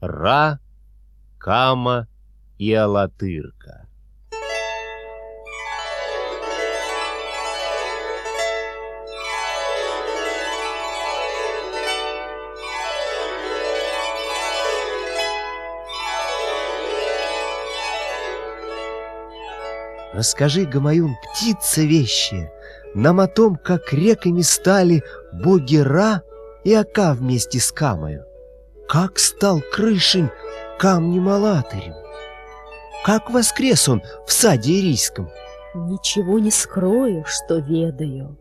Ра, Кама и Алатырка. Расскажи, Гамаюн, птица вещи, нам о том, как реками стали боги Ра и Ака вместе с Камою. Как стал Крышень камнем Алатырем? Как воскрес он в саде Ирийском? Ничего не скрою, что ведаю.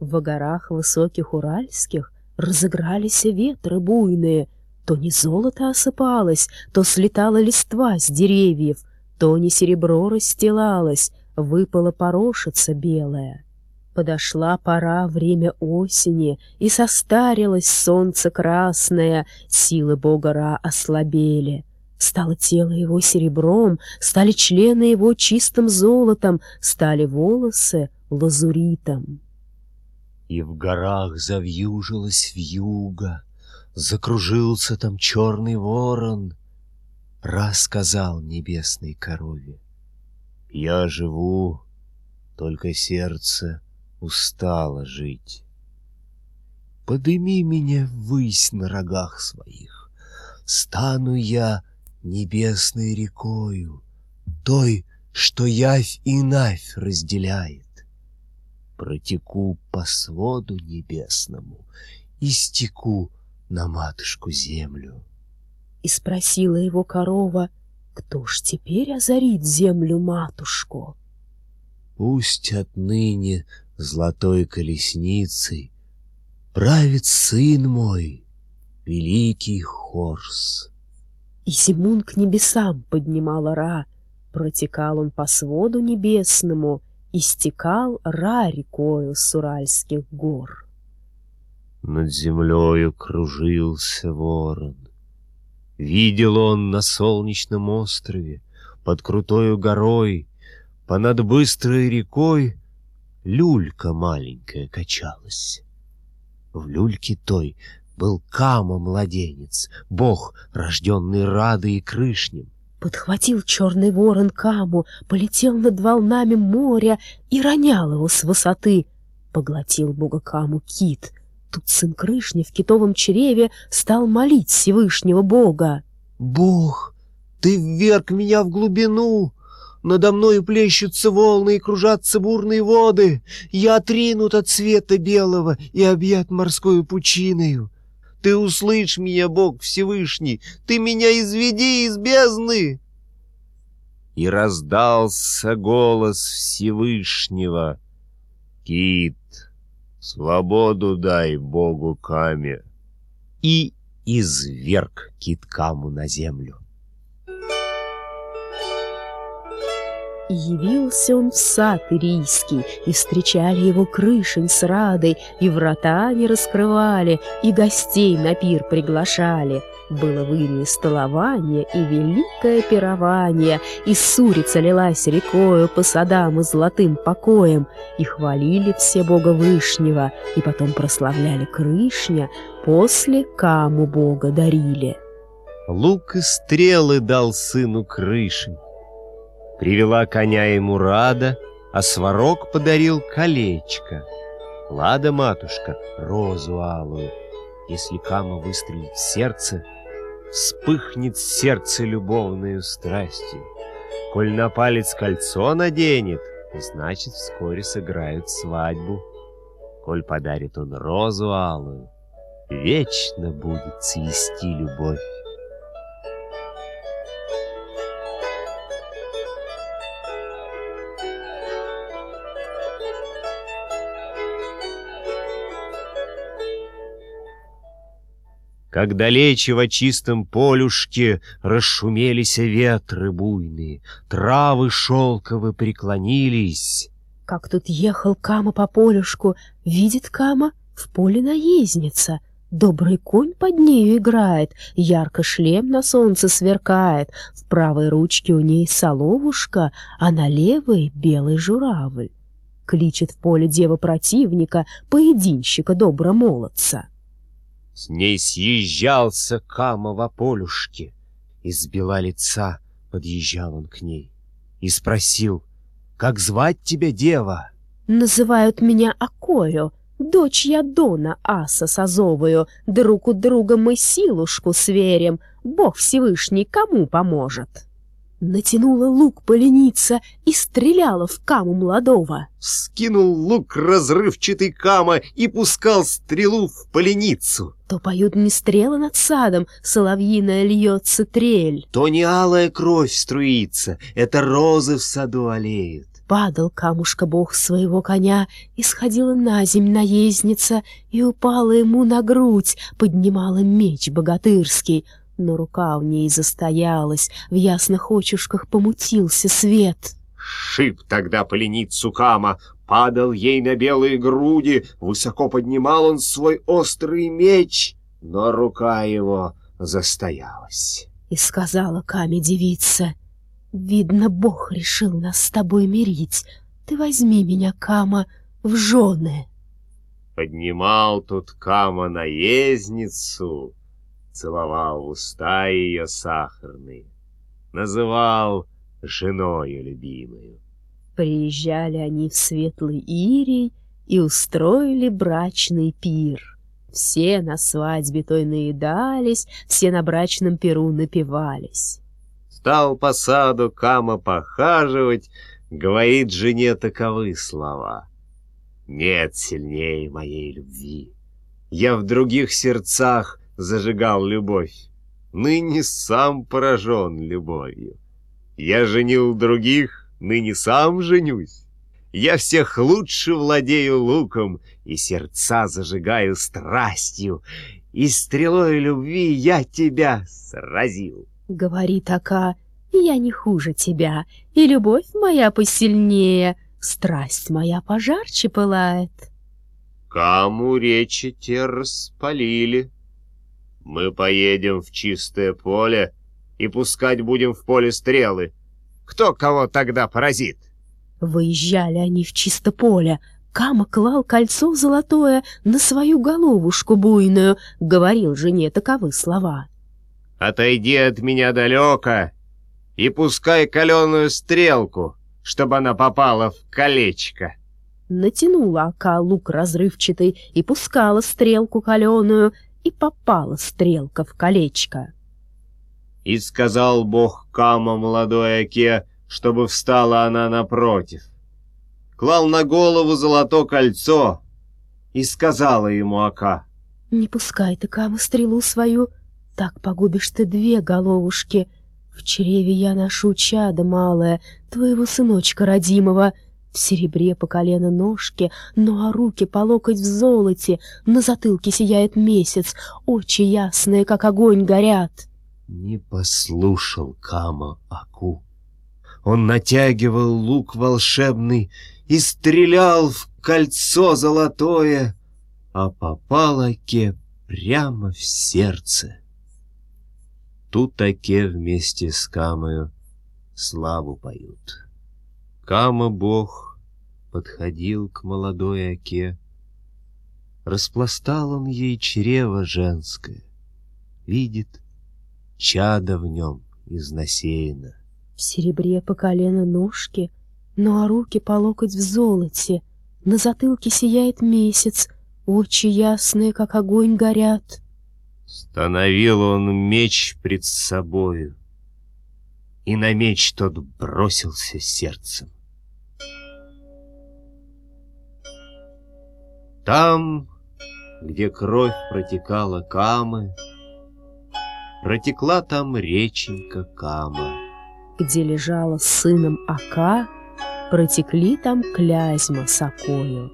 В горах высоких уральских разыгрались ветры буйные, то не золото осыпалось, то слетала листва с деревьев, то не серебро расстилалось, выпала порошица белая. Подошла пора, время осени, и состарилось солнце красное, силы бога Ра ослабели. Стало тело его серебром, стали члены его чистым золотом, стали волосы лазуритом. И в горах завьюжилась вьюга, Закружился там черный ворон. Рассказал небесной корове. Я живу, только сердце устало жить. Подыми меня ввысь на рогах своих, Стану я небесной рекою, Той, что явь и навь разделяет протеку по своду небесному и стеку на матушку землю. И спросила его корова, кто ж теперь озарит землю матушку? Пусть отныне золотой колесницей правит сын мой, великий Хорс. И Симун к небесам поднимал Ра, протекал он по своду небесному — истекал ра рекою с Уральских гор. Над землею кружился ворон. Видел он на солнечном острове, под крутою горой, понад быстрой рекой люлька маленькая качалась. В люльке той был Кама-младенец, бог, рожденный Радой и Крышнем. Подхватил черный ворон каму, полетел над волнами моря и ронял его с высоты. Поглотил бога каму кит. Тут сын Крышни в китовом чреве стал молить Всевышнего бога. «Бог, ты вверг меня в глубину!» Надо мною плещутся волны и кружатся бурные воды. Я отринут от света белого и объят морской пучиною. Ты услышь меня, Бог Всевышний, ты меня изведи из бездны!» И раздался голос Всевышнего. «Кит, свободу дай Богу Каме!» И изверг кит Каму на землю. И явился он в сад Ирийский, и встречали его крышень с радой, и врата не раскрывали, и гостей на пир приглашали. Было в столование и великое пирование, и сурица лилась рекою по садам и золотым покоям, и хвалили все Бога Вышнего, и потом прославляли Крышня, после каму Бога дарили. Лук и стрелы дал сыну Крышень, Привела коня ему Рада, а сварог подарил колечко. Лада, матушка, розу алую. Если Кама выстрелит в сердце, вспыхнет сердце любовную страстью. Коль на палец кольцо наденет, значит, вскоре сыграют свадьбу. Коль подарит он розу алую, вечно будет цвести любовь. Как далече во чистом полюшке Расшумелись ветры буйные, Травы шелковы преклонились. Как тут ехал Кама по полюшку, Видит Кама, в поле наездница, Добрый конь под нею играет, Ярко шлем на солнце сверкает, В правой ручке у ней соловушка, А на левой белый журавль. кличет в поле дева противника, поединщика добромолодца. С ней съезжался Кама в полюшке. Из бела лица подъезжал он к ней и спросил, «Как звать тебя, дева?» «Называют меня Акою, дочь я Дона Аса созовую, друг у друга мы силушку сверим, Бог Всевышний кому поможет?» Натянула лук поленица и стреляла в каму молодого. Скинул лук разрывчатый кама и пускал стрелу в поленицу. То поют не стрелы над садом, соловьиная льется трель. То не алая кровь струится, это розы в саду олеют. Падал камушка бог своего коня, и сходила на земь наездница, и упала ему на грудь, поднимала меч богатырский — но рука у ней застоялась, в ясных очушках помутился свет. Шип тогда поленицу Кама, падал ей на белые груди, высоко поднимал он свой острый меч, но рука его застоялась. И сказала Каме девица, «Видно, Бог решил нас с тобой мирить. Ты возьми меня, Кама, в жены». Поднимал тут Кама наездницу, целовал уста ее сахарные, называл женою любимою. Приезжали они в светлый Ирий и устроили брачный пир. Все на свадьбе той наедались, все на брачном пиру напивались. Стал по саду Кама похаживать, говорит жене таковы слова. Нет сильнее моей любви. Я в других сердцах зажигал любовь. Ныне сам поражен любовью. Я женил других, ныне сам женюсь. Я всех лучше владею луком и сердца зажигаю страстью, и стрелой любви я тебя сразил. Говорит Ака, я не хуже тебя, и любовь моя посильнее, страсть моя пожарче пылает. Кому речи те распалили, мы поедем в чистое поле и пускать будем в поле стрелы. Кто кого тогда поразит? Выезжали они в чисто поле. Кама клал кольцо золотое на свою головушку буйную, говорил жене таковы слова. «Отойди от меня далеко и пускай каленую стрелку, чтобы она попала в колечко». Натянула Ака лук разрывчатый и пускала стрелку каленую, и попала стрелка в колечко. И сказал бог Кама молодой Оке, чтобы встала она напротив. Клал на голову золото кольцо и сказала ему Ака. «Не пускай ты, Кама, стрелу свою, так погубишь ты две головушки. В чреве я ношу чадо малое, твоего сыночка родимого» в серебре по колено ножки, ну а руки по локоть в золоте, на затылке сияет месяц, очи ясные, как огонь, горят. Не послушал Кама Аку. Он натягивал лук волшебный и стрелял в кольцо золотое, а попал Аке прямо в сердце. Тут Аке вместе с Камою славу поют. Кама бог подходил к молодой оке. Распластал он ей чрево женское. Видит, чада в нем изнасеяно. В серебре по колено ножки, ну а руки по локоть в золоте. На затылке сияет месяц, очи ясные, как огонь, горят. Становил он меч пред собою, и на меч тот бросился сердцем. Там, где кровь протекала Камы, Протекла там реченька Кама. Где лежала с сыном Ака, Протекли там Клязьма с Акою.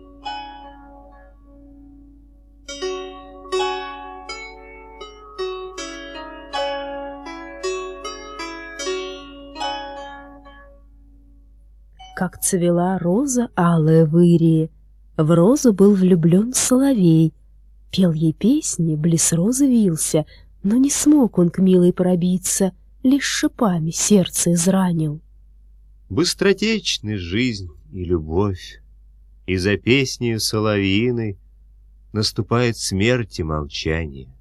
Как цвела роза алая в Ирии, в розу был влюблен соловей. Пел ей песни, близ розы вился, но не смог он к милой пробиться, лишь шипами сердце изранил. Быстротечны жизнь и любовь, и за песнею соловьиной наступает смерть и молчание.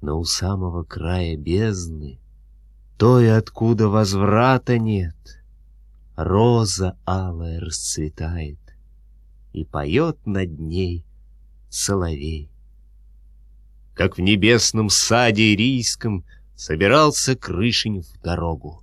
Но у самого края бездны, той, откуда возврата нет, роза алая расцветает, и поет над ней соловей. Как в небесном саде ирийском собирался Крышень в дорогу,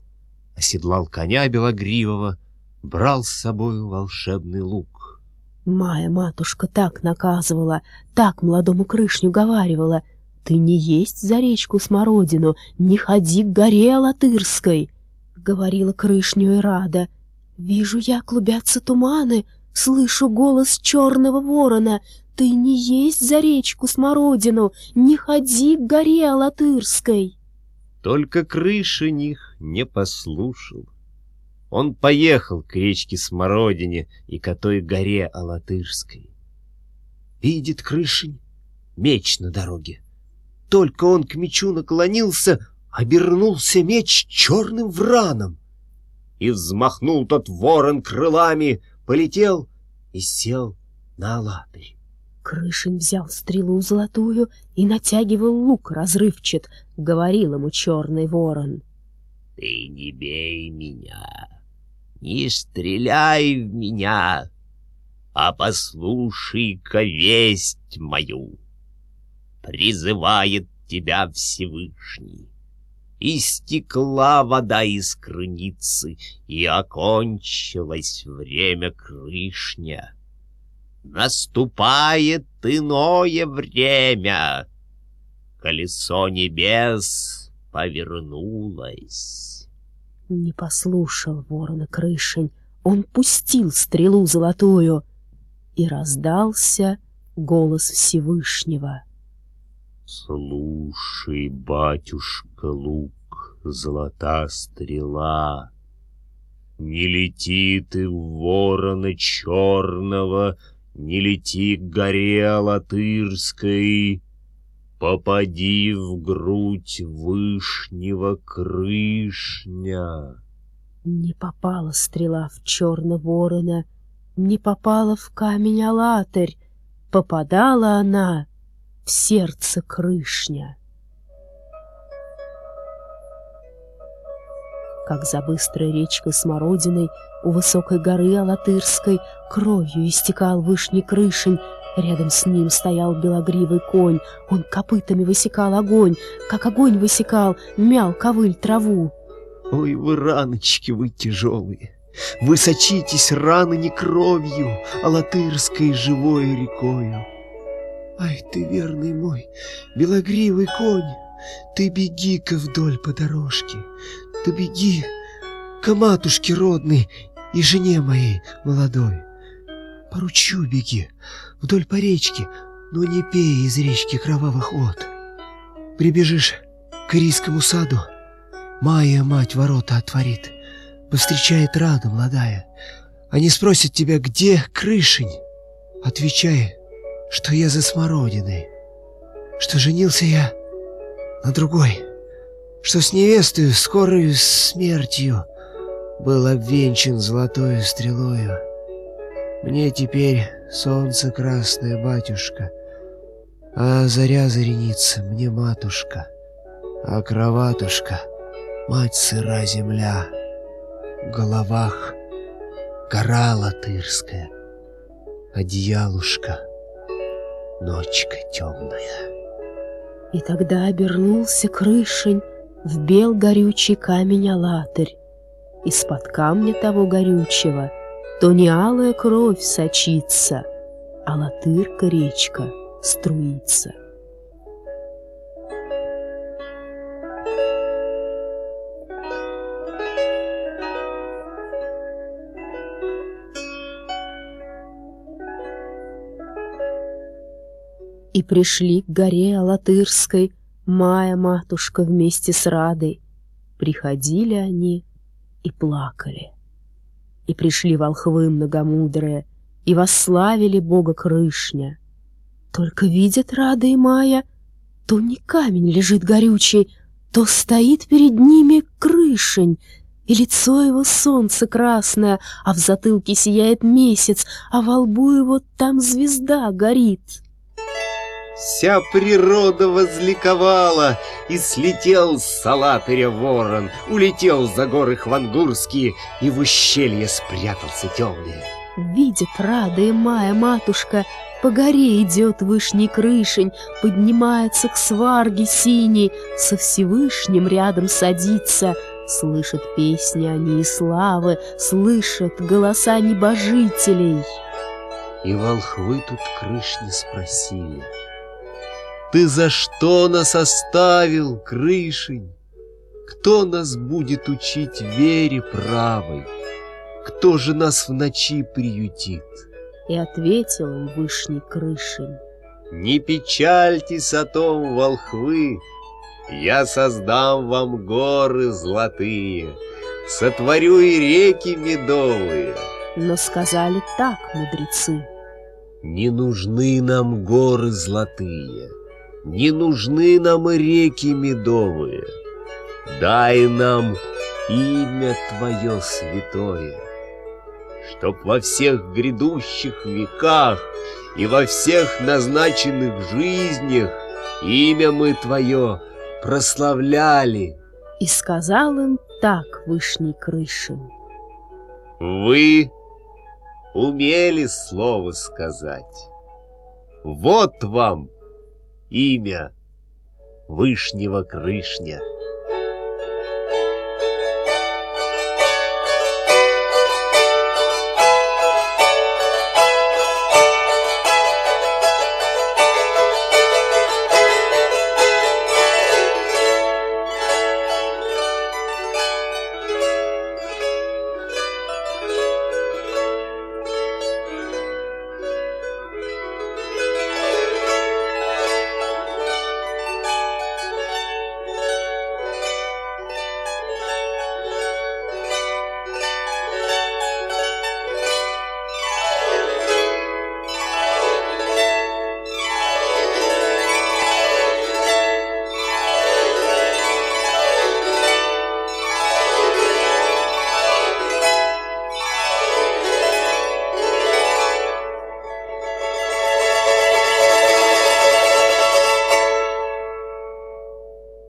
оседлал коня белогривого, брал с собою волшебный лук. Моя матушка так наказывала, так молодому крышню говаривала, «Ты не есть за речку Смородину, не ходи к горе Алатырской!» — говорила крышню и рада. «Вижу я, клубятся туманы, слышу голос черного ворона. Ты не есть за речку Смородину, не ходи к горе Алатырской!» Только крыша них не послушал. Он поехал к речке Смородине и к той горе Алатырской. Видит Крышень меч на дороге. Только он к мечу наклонился, обернулся меч черным враном. И взмахнул тот ворон крылами, полетел и сел на Алатырь. Крышин взял стрелу золотую и натягивал лук разрывчат, говорил ему черный ворон. — Ты не бей меня, не стреляй в меня, а послушай-ка весть мою. Призывает тебя Всевышний. Истекла вода из крыницы, и окончилось время крышня. Наступает иное время. Колесо небес повернулось. Не послушал ворона Крышень, он пустил стрелу золотую, и раздался голос Всевышнего. Слушай, батюшка лук, золота стрела, Не лети ты в ворона черного, Не лети к горе Алатырской, Попади в грудь вышнего крышня. Не попала стрела в черного ворона, Не попала в камень Алатырь, Попадала она сердце крышня. Как за быстрой речкой Смородиной У высокой горы Алатырской Кровью истекал вышний крышень, Рядом с ним стоял белогривый конь, он копытами высекал огонь, как огонь высекал, мял ковыль траву. Ой, вы раночки, вы тяжелые, вы сочитесь раны не кровью, а латырской живой рекою. Ай, ты верный мой, белогривый конь, ты беги-ка вдоль по дорожке, ты беги к матушке родной и жене моей молодой. Поручу беги, вдоль по речке, но не пей из речки кровавых вод. Прибежишь к ирийскому саду, Майя мать ворота отворит, повстречает рада молодая. Они спросят тебя, где крышень? Отвечай, что я за смородиной, что женился я на другой, что с невестой скорою смертью был обвенчан золотою стрелою. Мне теперь солнце красное, батюшка, А заря зареница мне матушка, А кроватушка, мать сыра земля, В головах гора латырская, Одеялушка, ночка темная. И тогда обернулся крышень В бел горючий камень Алатырь. Из-под камня того горючего — то не алая кровь сочится, а латырка речка струится. И пришли к горе Алатырской Мая матушка вместе с Радой. Приходили они и плакали и пришли волхвы многомудрые, и восславили бога Крышня. Только видят Рада и Майя, то не камень лежит горючий, то стоит перед ними крышень, и лицо его солнце красное, а в затылке сияет месяц, а во лбу его там звезда горит. Вся природа возликовала, и слетел с салатыря ворон, улетел за горы хвангурские, и в ущелье спрятался темный. Видит радая Мая матушка, по горе идет вышний крышень, поднимается к сварге синей, со Всевышним рядом садится, слышит песни они и славы, слышит голоса небожителей. И волхвы тут крышни спросили — ты за что нас оставил, Крышень? Кто нас будет учить вере правой? Кто же нас в ночи приютит? И ответил им Вышний Крышень. Не печальтесь о том, волхвы, Я создам вам горы золотые, Сотворю и реки медовые. Но сказали так мудрецы. Не нужны нам горы золотые — не нужны нам реки медовые. Дай нам имя Твое святое, Чтоб во всех грядущих веках И во всех назначенных жизнях Имя мы Твое прославляли. И сказал им так Вышний Крышин. Вы умели слово сказать. Вот вам имя Вышнего Крышня.